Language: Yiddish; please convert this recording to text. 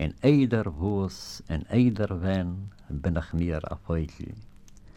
in eider hoos, en eider wen bin ich mir a